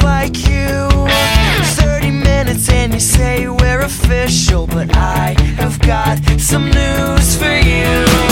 like you. 30 minutes and you say we're official, but I have got some news for you.